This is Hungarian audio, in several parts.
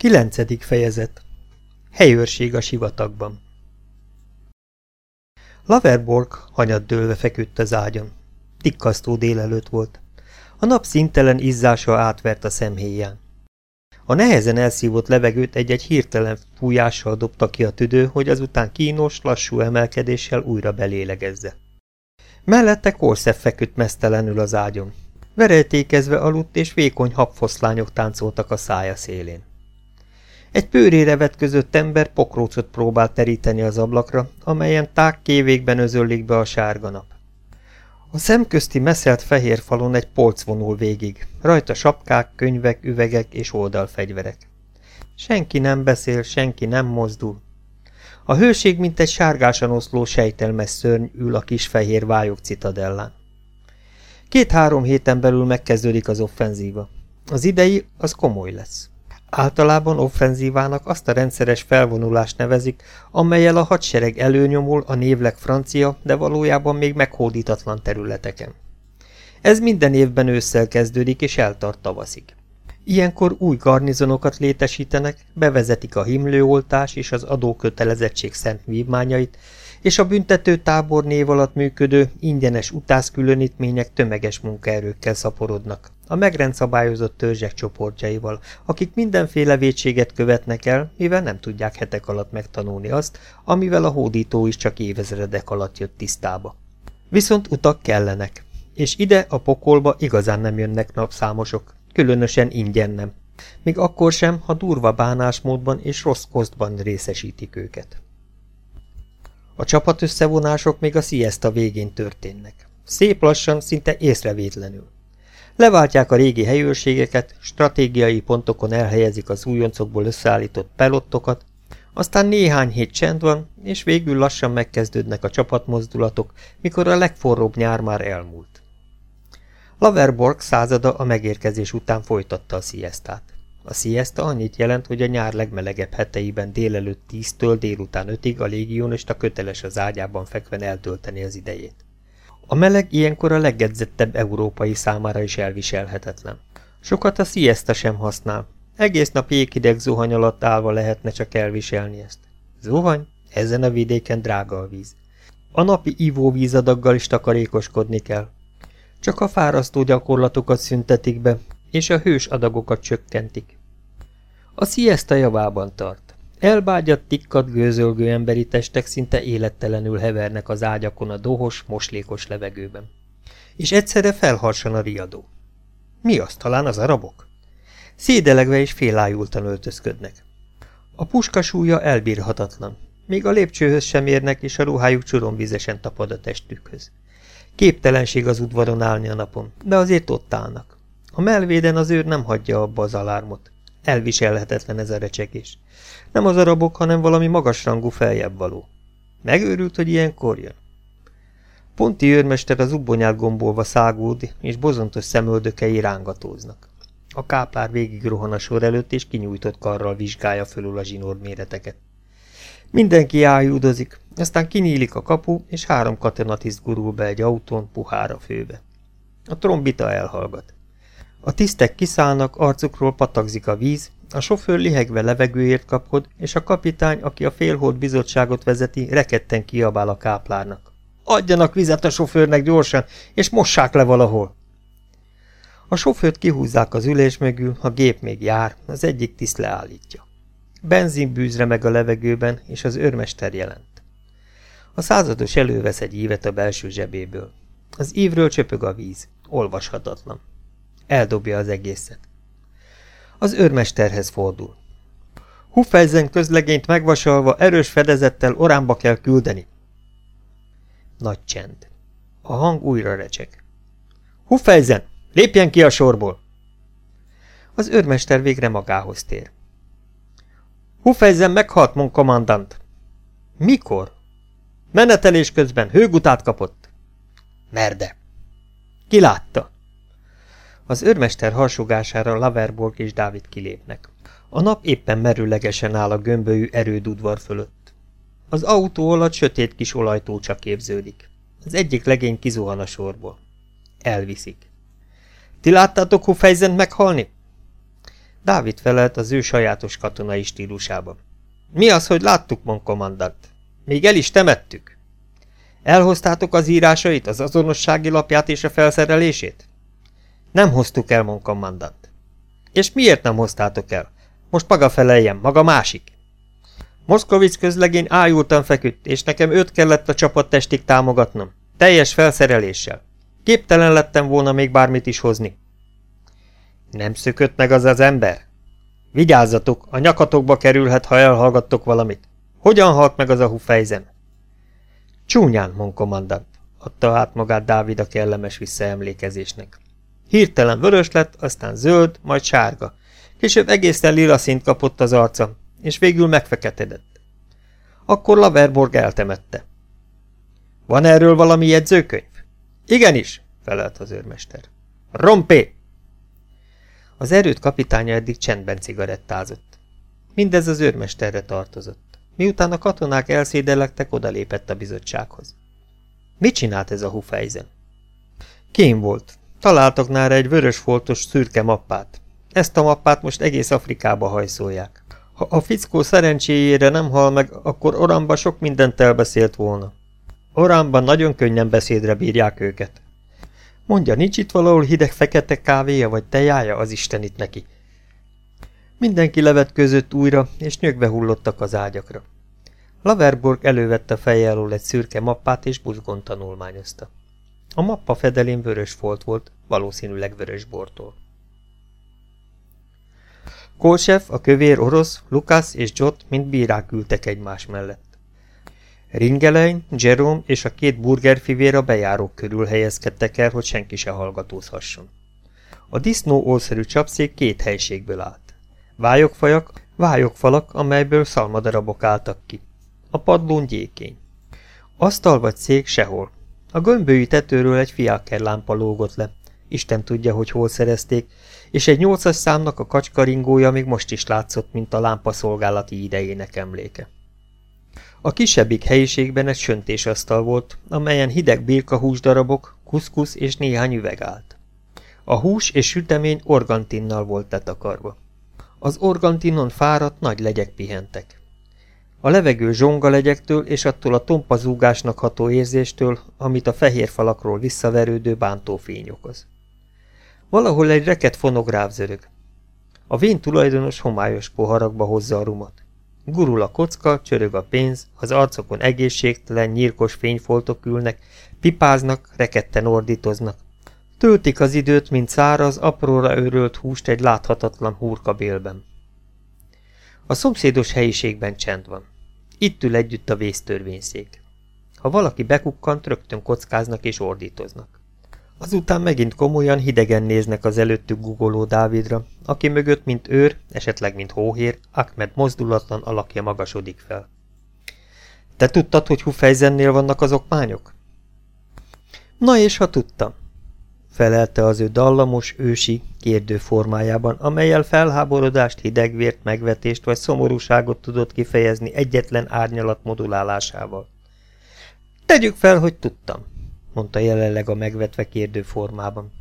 Kilencedik fejezet Helyőrség a sivatagban Laverborg hanyat feküdt az ágyon. Tikkasztó délelőtt volt. A nap szintelen izzása átvert a szemhéján. A nehezen elszívott levegőt egy-egy hirtelen fújással dobta ki a tüdő, hogy azután kínos, lassú emelkedéssel újra belélegezze. Mellette Korszef feküdt mesztelenül az ágyon. Verejtékezve aludt, és vékony habfoszlányok táncoltak a szája szélén. Egy pőrére vetközött ember pokrócot próbált teríteni az ablakra, amelyen tág kévékben özöllik be a sárga nap. A szemközti messzelt fehér falon egy polc vonul végig, rajta sapkák, könyvek, üvegek és oldalfegyverek. Senki nem beszél, senki nem mozdul. A hőség, mint egy sárgásan oszló sejtelmes szörny ül a kis fehér vályok citadellán. Két-három héten belül megkezdődik az offenzíva. Az idei az komoly lesz. Általában offenzívának azt a rendszeres felvonulást nevezik, amelyel a hadsereg előnyomul a névleg francia, de valójában még meghódítatlan területeken. Ez minden évben ősszel kezdődik és eltart tavaszig. Ilyenkor új garnizonokat létesítenek, bevezetik a himlőoltás és az adókötelezettség szent vívmányait, és a büntető tábor név alatt működő ingyenes utászkülönítmények tömeges munkaerőkkel szaporodnak, a megrendszabályozott törzsek csoportjaival, akik mindenféle vétséget követnek el, mivel nem tudják hetek alatt megtanulni azt, amivel a hódító is csak évezredek alatt jött tisztába. Viszont utak kellenek, és ide a pokolba igazán nem jönnek napszámosok, különösen ingyen nem, még akkor sem, ha durva bánásmódban és rossz kosztban részesítik őket. A csapatösszevonások még a siesta végén történnek. Szép lassan, szinte észrevétlenül. Leváltják a régi helyőrségeket, stratégiai pontokon elhelyezik az újoncokból összeállított pelottokat, aztán néhány hét csend van, és végül lassan megkezdődnek a csapatmozdulatok, mikor a legforróbb nyár már elmúlt. Laverborg százada a megérkezés után folytatta a sziesztát. A siesta annyit jelent, hogy a nyár legmelegebb heteiben délelőtt 10-től délután 5-ig a légionista köteles az ágyában fekven eltölteni az idejét. A meleg ilyenkor a legedzettebb európai számára is elviselhetetlen. Sokat a siesta sem használ. Egész nap jéghideg zuhany alatt állva lehetne csak elviselni ezt. Zuhany? Ezen a vidéken drága a víz. A napi ivóvízadaggal is takarékoskodni kell. Csak a fárasztó gyakorlatokat szüntetik be, és a hős adagokat csökkentik. A siesta javában tart. Elbágyat, tikkat, gőzölgő emberi testek szinte élettelenül hevernek az ágyakon a dohos, moslékos levegőben. És egyszerre felharsan a riadó. Mi az, talán az arabok? Szédelegve és félájultan öltözködnek. A puska súlya elbírhatatlan. Még a lépcsőhöz sem érnek, és a ruhájuk csuromvizesen tapad a testükhöz. Képtelenség az udvaron állni a napon, de azért ott állnak. A melvéden az őr nem hagyja abba az alármot. Elviselhetetlen ez a recsegés. Nem az arabok, hanem valami magasrangú feljebb való. Megőrült, hogy ilyenkor jön? Ponti őrmester az ubbonyát gombolva szágúd, és bozontos szemöldökei rángatóznak. A káplár végig rohan a sor előtt, és kinyújtott karral vizsgálja fölül a zsinór méreteket. Mindenki ájúdozik, aztán kinyílik a kapu, és három katonatiszt gurul be egy autón puhára főbe. A trombita elhallgat. A tisztek kiszállnak, arcukról patakzik a víz, a sofőr lihegve levegőért kapod, és a kapitány, aki a félhold bizottságot vezeti, reketten kiabál a káplárnak. Adjanak vizet a sofőrnek gyorsan, és mossák le valahol! A sofőrt kihúzzák az ülés mögül, a gép még jár, az egyik tiszt leállítja. Benzinbűzre meg a levegőben, és az őrmester jelent. A százados elővesz egy ívet a belső zsebéből. Az ívről csöpög a víz, olvashatatlan. Eldobja az egészet. Az őrmesterhez fordul. Huffeisen közlegényt megvasalva erős fedezettel orámba kell küldeni. Nagy csend. A hang újra recseg. Huffeisen, lépjen ki a sorból! Az őrmester végre magához tér. Huffeisen meghalt, mon kommandant. Mikor? Menetelés közben hőgutát kapott. Merde. Ki látta? Az őrmester harsogására Laverborg és Dávid kilépnek. A nap éppen merőlegesen áll a gömbölyű erődudvar fölött. Az autó alatt sötét kis olajtó csak képződik. Az egyik legény kizuhan a sorból. Elviszik. Ti láttátok Hufejzent meghalni? Dávid felelt az ő sajátos katonai stílusában. Mi az, hogy láttuk, mon kommandant? Még el is temettük. Elhoztátok az írásait, az azonossági lapját és a felszerelését? Nem hoztuk el, mon kommandant. És miért nem hoztátok el? Most maga feleljem, maga másik. Moszkovic közlegény ájultan feküdt, és nekem őt kellett a csapattestig támogatnom. Teljes felszereléssel. Képtelen lettem volna még bármit is hozni. Nem szökött meg az az ember? Vigyázzatok, a nyakatokba kerülhet, ha elhallgattok valamit. Hogyan halt meg az a hufejzen? Csúnyán, mon kommandant, adta át magát Dávid a kellemes visszaemlékezésnek. Hirtelen vörös lett, aztán zöld, majd sárga. Később egészen lila szint kapott az arca, és végül megfeketedett. Akkor Laverborg eltemette. Van erről valami jegyzőkönyv? Igenis, felelt az őrmester. Rompé! Az erőt kapitánya eddig csendben cigarettázott. Mindez az őrmesterre tartozott. Miután a katonák elszédelektek, odalépett a bizottsághoz. Mit csinált ez a hufejzen? Kém volt. Találtak nála egy vörös foltos szürke mappát. Ezt a mappát most egész Afrikába hajszolják. Ha a fickó szerencséjére nem hal meg, akkor Oramba sok mindent elbeszélt volna. Oránban nagyon könnyen beszédre bírják őket. Mondja, nincs itt valahol hideg fekete kávéja vagy tejája, az Isten itt neki. Mindenki levetközött újra, és nyögve hullottak az ágyakra. Laverborg elővette feje alól egy szürke mappát, és buzgón tanulmányozta. A mappa fedelén vörös folt volt, valószínűleg vörös bortól. Kolsev, a kövér orosz, Lukasz és Jot mind bírák ültek egymás mellett. Ringelein, Jerome és a két burgerfivér a bejárók körül helyezkedtek el, hogy senki se hallgatózhasson. A disznó ószerű csapszék két helységből állt. Vályogfajak, vályogfalak, amelyből szalmadarabok álltak ki. A padlón gyékény. Asztal vagy szék sehol. A gömbői tetőről egy fiáker lámpa lógott le. Isten tudja, hogy hol szerezték, és egy nyolcas számnak a kacskaringója még most is látszott, mint a lámpa szolgálati idejének emléke. A kisebbik helyiségben egy söntésasztal volt, amelyen hideg birka húsdarabok, kuszkusz és néhány üveg állt. A hús és sütemény organtinnal volt letakarva. Az organtinon fáradt nagy legyek pihentek. A levegő zsongalegyektől és attól a tompa zúgásnak ható érzéstől, amit a fehér falakról visszaverődő bántófény okoz. Valahol egy reket fonográf zörög. A vén tulajdonos homályos poharakba hozza a rumot. Gurul a kocka, csörög a pénz, az arcokon egészségtelen, nyírkos fényfoltok ülnek, pipáznak, reketten ordítoznak. Töltik az időt, mint száraz, apróra őrölt húst egy láthatatlan húrkabélben. A szomszédos helyiségben csend van. Itt ül együtt a vésztörvényszék. Ha valaki bekukkant, rögtön kockáznak és ordítoznak. Azután megint komolyan hidegen néznek az előttük gugoló Dávidra, aki mögött, mint őr, esetleg mint hóhér, Ahmed mozdulatlan alakja magasodik fel. Te tudtad, hogy Hufejzennél vannak az okmányok? Na és ha tudtam, felelte az ő dallamos, ősi, kérdő formájában, amelyel felháborodást, hidegvért, megvetést vagy szomorúságot tudott kifejezni egyetlen árnyalat modulálásával. Tegyük fel, hogy tudtam mondta jelenleg a megvetve kérdő formában.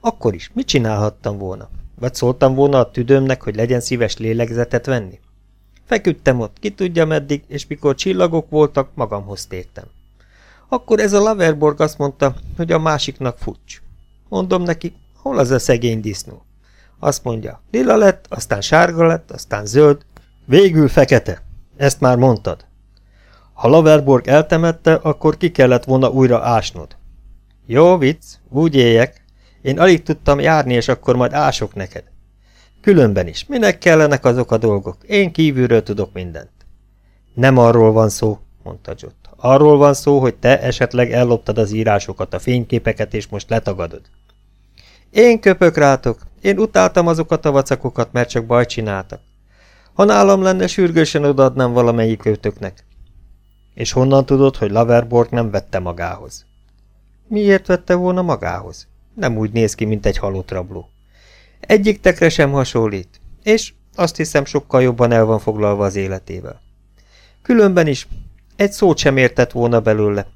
Akkor is, mit csinálhattam volna? Vagy szóltam volna a tüdőmnek, hogy legyen szíves lélegzetet venni? Feküdtem ott, ki tudja meddig, és mikor csillagok voltak, magamhoz tértem. Akkor ez a Laverborg azt mondta, hogy a másiknak fucs. Mondom neki, hol az a szegény disznó? Azt mondja, lila lett, aztán sárga lett, aztán zöld, végül fekete. Ezt már mondtad. Ha Laverborg eltemette, akkor ki kellett volna újra ásnod. Jó vicc, úgy éljek. Én alig tudtam járni, és akkor majd ások neked. Különben is, minek kellenek azok a dolgok? Én kívülről tudok mindent. Nem arról van szó, mondta Jott. Arról van szó, hogy te esetleg elloptad az írásokat, a fényképeket, és most letagadod. Én köpök rátok. Én utáltam azokat a vacakokat, mert csak bajt csináltak. Ha nálam lenne, sürgősen odaadnám valamelyik őtöknek. És honnan tudod, hogy Laverborg nem vette magához? Miért vette volna magához? Nem úgy néz ki, mint egy halott rabló. Egyik tekre sem hasonlít, és azt hiszem sokkal jobban el van foglalva az életével. Különben is egy szót sem értett volna belőle,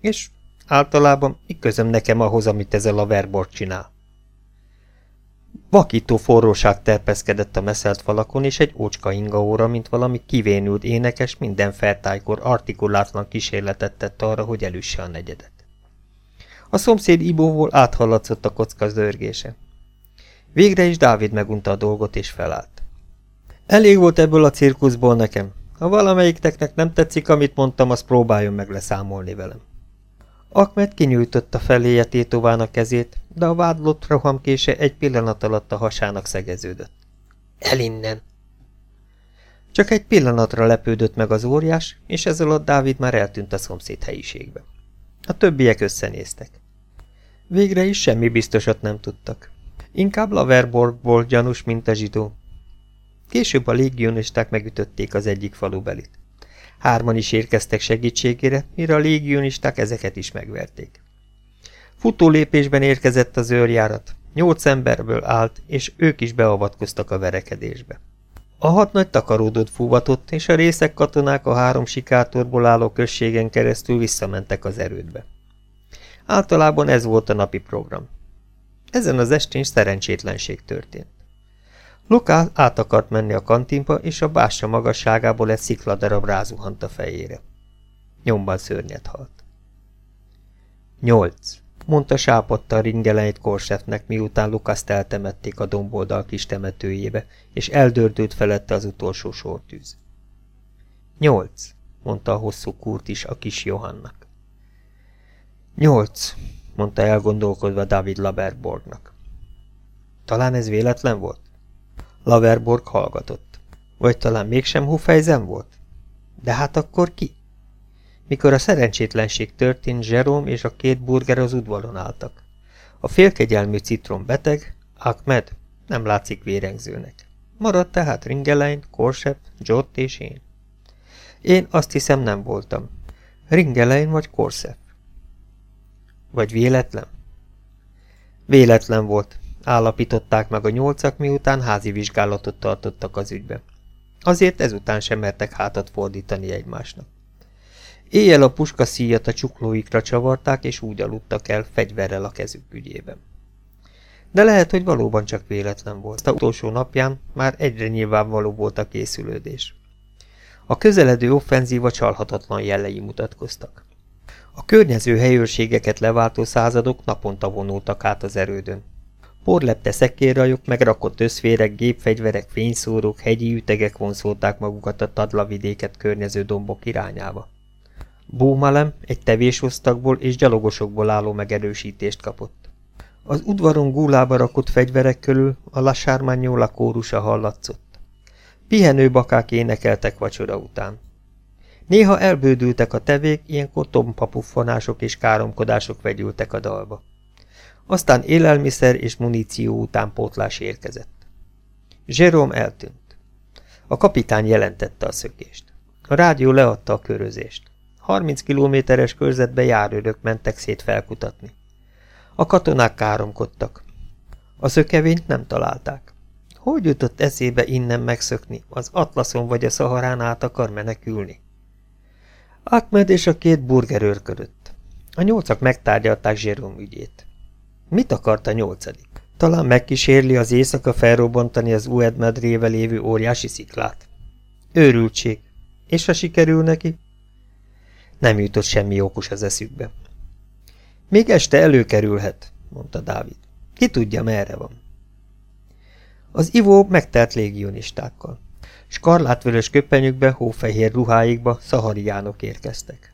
és általában mi közöm nekem ahhoz, amit ez a Laverborg csinál. Vakító forróság terpeszkedett a meszelt falakon, és egy ócska ingaóra, mint valami kivénült énekes, minden fertájkor artikulátlan kísérletet tett arra, hogy elüsse a negyedet. A szomszéd ibóból áthallatszott a kocka zörgése. Végre is Dávid megunta a dolgot, és felállt. Elég volt ebből a cirkuszból nekem. Ha valamelyiknek nem tetszik, amit mondtam, az próbáljon meg leszámolni velem. Akmet kinyújtotta feléje tétovának kezét, de a vádlott rohamkése egy pillanat alatt a hasának szegeződött. El innen! Csak egy pillanatra lepődött meg az óriás, és ez alatt Dávid már eltűnt a szomszéd helyiségbe. A többiek összenéztek. Végre is semmi biztosat nem tudtak. Inkább Laverborgból gyanús, mint a zsidó. Később a légionisták megütötték az egyik falubelit. Hárman is érkeztek segítségére, mire a légionisták ezeket is megverték. Futó lépésben érkezett az őrjárat. Nyolc emberből állt, és ők is beavatkoztak a verekedésbe. A hat nagy takaródot fúvatott, és a részek katonák a három sikátorból álló községen keresztül visszamentek az erődbe. Általában ez volt a napi program. Ezen az estén szerencsétlenség történt. Luká át akart menni a kantinba, és a bássa magasságából egy szikladarab rázuhant a fejére. Nyomban szörnyet halt. Nyolc, mondta sápadta ringeleit Korsefnek, miután Lukaszt eltemették a domboldal kis temetőjébe, és eldördült felette az utolsó sortűz. Nyolc, mondta a hosszú kurt is a kis Johannak. Nyolc, mondta elgondolkodva David Laberborgnak. Talán ez véletlen volt? Laverborg hallgatott. Vagy talán mégsem Hufejzen volt? De hát akkor ki? Mikor a szerencsétlenség történt, Jerome és a két burger az udvaron álltak. A félkegyelmű citrom beteg, Ahmed nem látszik vérengzőnek. Maradt tehát Ringelein, Korsep, Jott és én. Én azt hiszem nem voltam. Ringelein vagy Korsep. Vagy véletlen? Véletlen volt, állapították meg a nyolcak, miután házi vizsgálatot tartottak az ügybe. Azért ezután sem mertek hátat fordítani egymásnak. Éjjel a puska szíjat a csuklóikra csavarták, és úgy aludtak el fegyverrel a kezük ügyében. De lehet, hogy valóban csak véletlen volt. A utolsó napján már egyre nyilvánvaló volt a készülődés. A közeledő offenzíva csalhatatlan jelei mutatkoztak. A környező helyőrségeket leváltó századok naponta vonultak át az erődön. Porlepte szekérrajok, megrakott összférek, gépfegyverek, fényszórók, hegyi ütegek vonszolták magukat a tadlavidéket környező dombok irányába. Bómalem egy tevésosztagból és gyalogosokból álló megerősítést kapott. Az udvaron gúlába rakott fegyverek körül a lasármányóla kórusa hallatszott. Pihenő bakák énekeltek vacsora után. Néha elbődültek a tevék, ilyenkor tompapuffanások és káromkodások vegyültek a dalba. Aztán élelmiszer és muníció utánpótlás érkezett. Jerome eltűnt. A kapitány jelentette a szökést. A rádió leadta a körözést. 30 kilométeres körzetbe járőrök mentek szét felkutatni. A katonák káromkodtak. A szökevényt nem találták. Hogy jutott eszébe innen megszökni, az Atlaszon vagy a Szaharán át akar menekülni? Ahmed és a két burger őrködött. A nyolcak megtárgyalták Zsérom ügyét. Mit akart a nyolcadik? Talán megkísérli az éjszaka felrobbantani az Ued medréve lévő óriási sziklát. Őrültség. És ha sikerül neki? Nem jutott semmi okos az eszükbe. Még este előkerülhet, mondta Dávid. Ki tudja, merre van. Az ivó megtelt légionistákkal. Skarlátvörös köpenyükbe, hófehér ruháikba szahariánok érkeztek.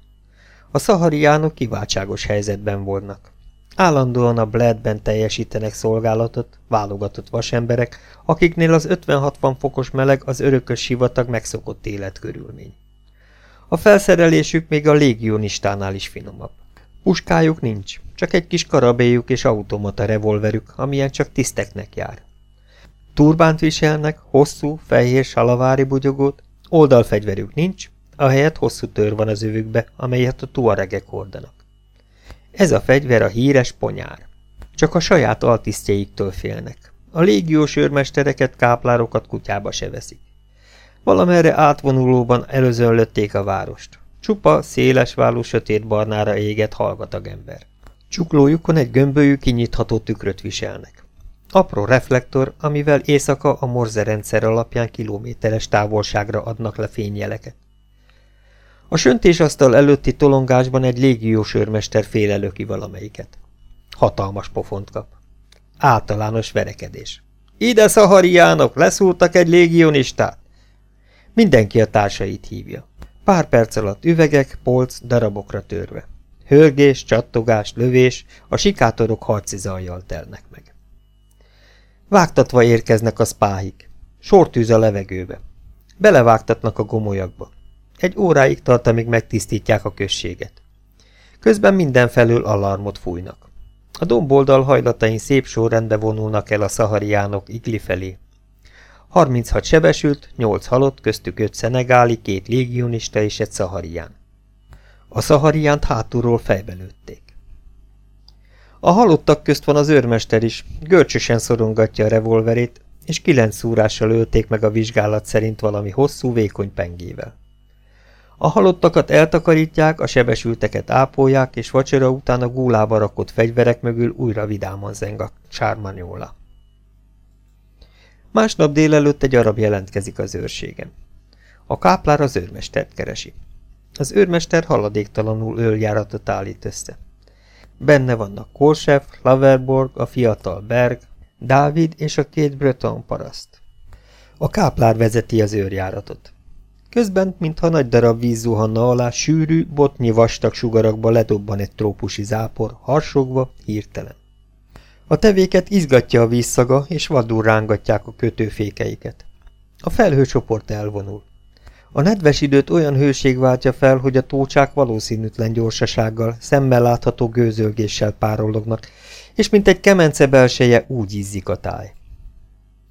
A szahariánok kiváltságos helyzetben volnak. Állandóan a Bledben teljesítenek szolgálatot, válogatott vasemberek, akiknél az 50-60 fokos meleg az örökös sivatag megszokott életkörülmény. A felszerelésük még a légionistánál is finomabb. Puskájuk nincs, csak egy kis karabélyuk és automata revolverük, amilyen csak tiszteknek jár. Turbánt viselnek, hosszú, fehér salavári bugyogót, oldalfegyverük nincs, ahelyett hosszú tör van az övükbe, amelyet a tuaregek hordanak. Ez a fegyver a híres ponyár. Csak a saját altisztjeiktől félnek. A légiós őrmestereket, káplárokat kutyába se veszik. Valamerre átvonulóban előzönlötték a várost. Csupa, széles válú sötét barnára égett hallgatag ember. Csuklójukon egy gömbölyű kinyitható tükröt viselnek. Apró reflektor, amivel éjszaka a morze rendszer alapján kilométeres távolságra adnak le fényjeleket. A söntésasztal előtti tolongásban egy légiós őrmester félelöki valamelyiket. Hatalmas pofont kap. Általános verekedés. Ide szahariánok, leszúrtak egy légionistát! Mindenki a társait hívja. Pár perc alatt üvegek, polc, darabokra törve. Hörgés, csattogás, lövés, a sikátorok harci zajjal telnek meg. Vágtatva érkeznek a spáhik. Sortűz a levegőbe. Belevágtatnak a gomolyakba. Egy óráig tart, amíg megtisztítják a községet. Közben mindenfelől alarmot fújnak. A domboldal hajlatain szép sorrendbe vonulnak el a szahariánok Igli felé. 36 sebesült, 8 halott, köztük 5 szenegáli, két légionista és egy szaharián. A szahariánt hátulról fejbe lőtték. A halottak közt van az őrmester is, görcsösen szorongatja a revolverét, és kilenc szúrással ölték meg a vizsgálat szerint valami hosszú, vékony pengével. A halottakat eltakarítják, a sebesülteket ápolják, és vacsora után a gúlába rakott fegyverek mögül újra vidáman zeng a sármanyola. Másnap délelőtt egy arab jelentkezik az őrségen. A káplár az őrmestert keresi. Az őrmester haladéktalanul öljáratot állít össze. Benne vannak Korsev, Laverborg, a fiatal Berg, Dávid és a két Breton paraszt. A káplár vezeti az őrjáratot. Közben, mintha nagy darab víz zuhanna alá, sűrű, botnyi vastag sugarakba ledobban egy trópusi zápor, harsogva, hirtelen. A tevéket izgatja a vízszaga, és vadul rángatják a kötőfékeiket. A felhőcsoport elvonul. A nedves időt olyan hőség váltja fel, hogy a tócsák valószínűtlen gyorsasággal, szemmel látható gőzölgéssel párolognak, és mint egy kemence belseje úgy ízzik a táj.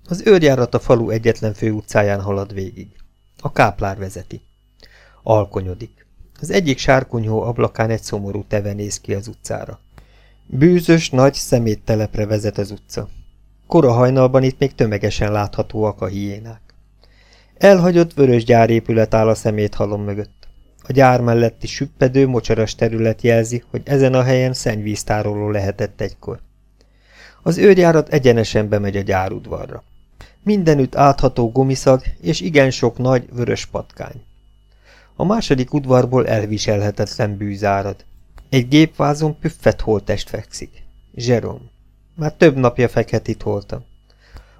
Az őrjárat a falu egyetlen főutcáján halad végig. A káplár vezeti. Alkonyodik. Az egyik sárkonyhó ablakán egy szomorú teve néz ki az utcára. Bűzös, nagy szeméttelepre vezet az utca. Kora hajnalban itt még tömegesen láthatóak a hiénák. Elhagyott vörös gyárépület áll a szeméthalom mögött. A gyár melletti süppedő, mocsaras terület jelzi, hogy ezen a helyen szennyvíztároló lehetett egykor. Az őrjárat egyenesen bemegy a gyárudvarra. Mindenütt átható gumiszag és igen sok nagy, vörös patkány. A második udvarból elviselhetetlen bűzárad. Egy gépvázon püffet holtest fekszik. Zserom. Már több napja fekhet itt holtam.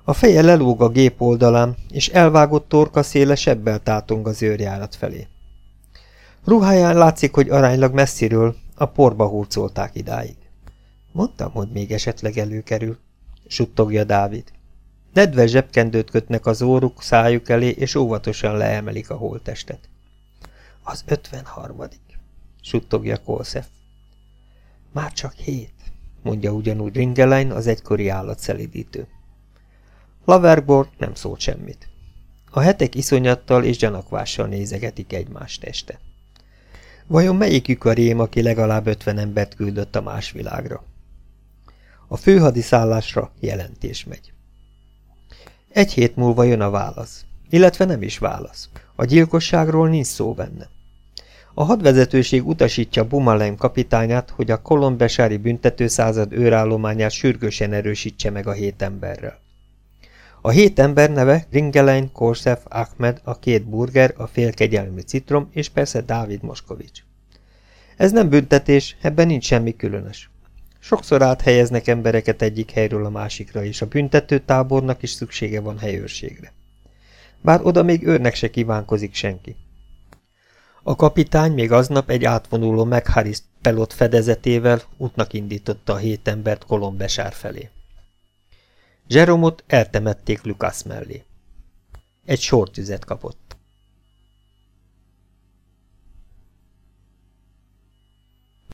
A feje lelóg a gép oldalán, és elvágott torka széle sebbel tátong az őrjárat felé. Ruháján látszik, hogy aránylag messziről a porba hurcolták idáig. Mondtam, hogy még esetleg előkerül, suttogja Dávid. Nedves zsebkendőt kötnek az óruk, szájuk elé, és óvatosan leemelik a holtestet. Az ötvenharmadik, suttogja Kolszef. Már csak hét, mondja ugyanúgy Ringelein, az egykori állatszelidítő. Laverborg nem szólt semmit. A hetek iszonyattal és gyanakvással nézegetik egymást este. Vajon melyikük a rém, aki legalább ötven embert küldött a más világra? A főhadiszállásra jelentés megy. Egy hét múlva jön a válasz. Illetve nem is válasz. A gyilkosságról nincs szó benne. A hadvezetőség utasítja Bumalem kapitányát, hogy a kolombesári büntetőszázad őrállományát sürgősen erősítse meg a hét emberrel. A hét ember neve Ringelein, Korsef, Ahmed, a két burger, a félkegyelmi citrom és persze Dávid Moskovics. Ez nem büntetés, ebben nincs semmi különös. Sokszor áthelyeznek embereket egyik helyről a másikra, és a büntető tábornak is szüksége van helyőrségre. Bár oda még őrnek se kívánkozik senki. A kapitány még aznap egy átvonuló meghariszt pelot fedezetével útnak indította a hét embert Kolombesár felé. Zseromot eltemették Lukasz mellé. Egy sortüzet kapott.